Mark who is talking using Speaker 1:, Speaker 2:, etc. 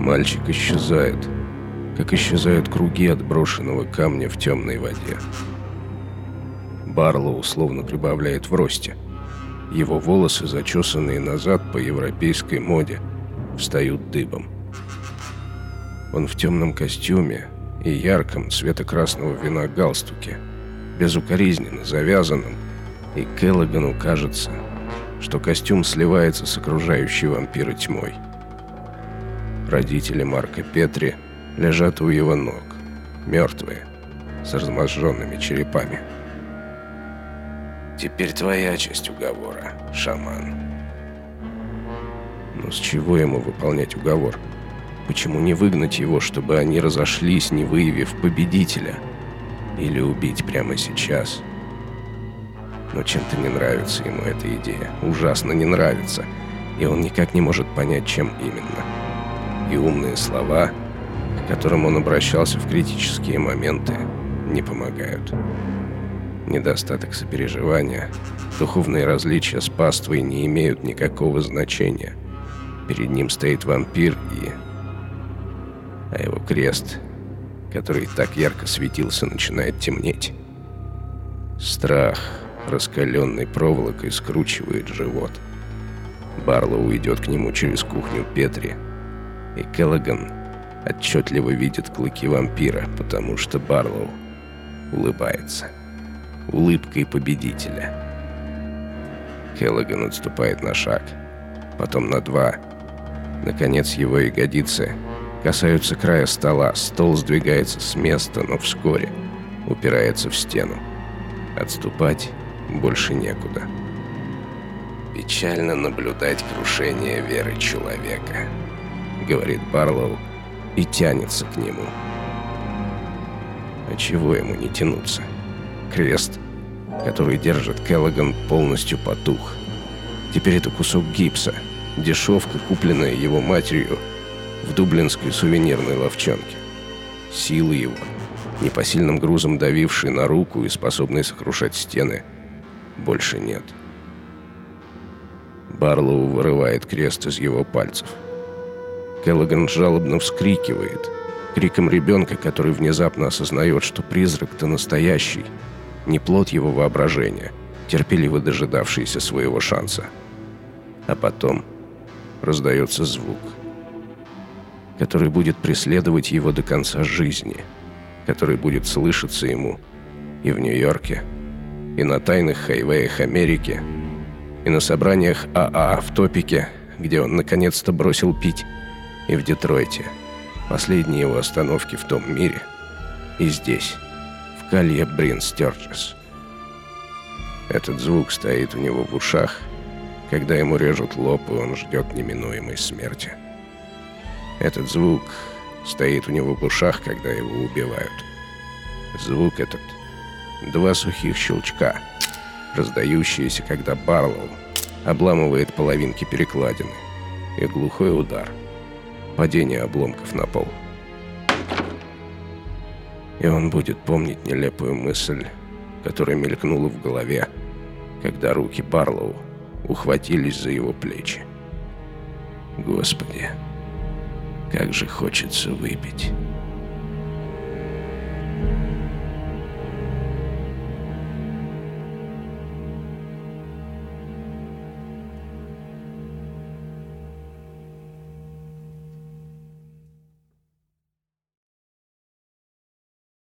Speaker 1: Мальчик исчезает, как исчезают круги от брошенного камня в темной воде. Барлоу словно прибавляет в росте. Его волосы, зачесанные назад по европейской моде, встают дыбом. Он в темном костюме и ярком цвета красного вина галстуке, безукоризненно завязанном, и Келлогану кажется, что костюм сливается с окружающей вампира тьмой. Родители Марка Петри лежат у его ног, мертвые, с разможженными черепами.
Speaker 2: Теперь твоя часть уговора, шаман.
Speaker 1: Но с чего ему выполнять уговор? Почему не выгнать его, чтобы они разошлись, не выявив победителя? Или убить прямо сейчас? Но чем-то не нравится ему эта идея. Ужасно не нравится. И он никак не может понять, чем именно. И умные слова, к которым он обращался в критические моменты, не помогают недостаток сопереживания, духовные различия с паствой не имеют никакого значения. Перед ним стоит вампир и... А его крест, который так ярко светился, начинает темнеть. Страх, раскаленной проволокой, скручивает живот. Барлоу идет к нему через кухню Петри, и Келлоган отчетливо видит клыки вампира, потому что Барлоу улыбается улыбкой победителя. Келлоган отступает на шаг, потом на два. Наконец его ягодицы касаются края стола, стол сдвигается с места, но вскоре упирается в стену. Отступать больше некуда.
Speaker 2: «Печально наблюдать крушение веры человека», — говорит Барлоу и тянется к нему.
Speaker 1: А чего ему не тянуться? Крест, который держит Келлоган, полностью потух. Теперь это кусок гипса, дешевка, купленная его матерью в дублинской сувенирной ловчонке. Силы его, непосильным грузом давившие на руку и способные сокрушать стены, больше нет. Барлоу вырывает крест из его пальцев. Келлоган жалобно вскрикивает, криком ребенка, который внезапно осознает, что призрак-то настоящий – не плод его воображения, терпеливо дожидавшийся своего шанса. А потом раздается звук, который будет преследовать его до конца жизни, который будет слышаться ему и в Нью-Йорке, и на тайных хайвеях Америки, и на собраниях АА в Топике, где он наконец-то бросил пить, и в Детройте, последние его остановки в том мире, и здесь, Калья Брин Стерджес. Этот звук стоит у него в ушах, когда ему режут лоб, и он ждет неминуемой смерти. Этот звук стоит у него в ушах, когда его убивают. Звук этот — два сухих щелчка, раздающиеся, когда Барлоу обламывает половинки перекладины, и глухой удар — падение обломков на пол — и он будет помнить нелепую мысль, которая мелькнула в голове, когда руки Барлоу ухватились за его плечи. Господи, как же хочется выпить.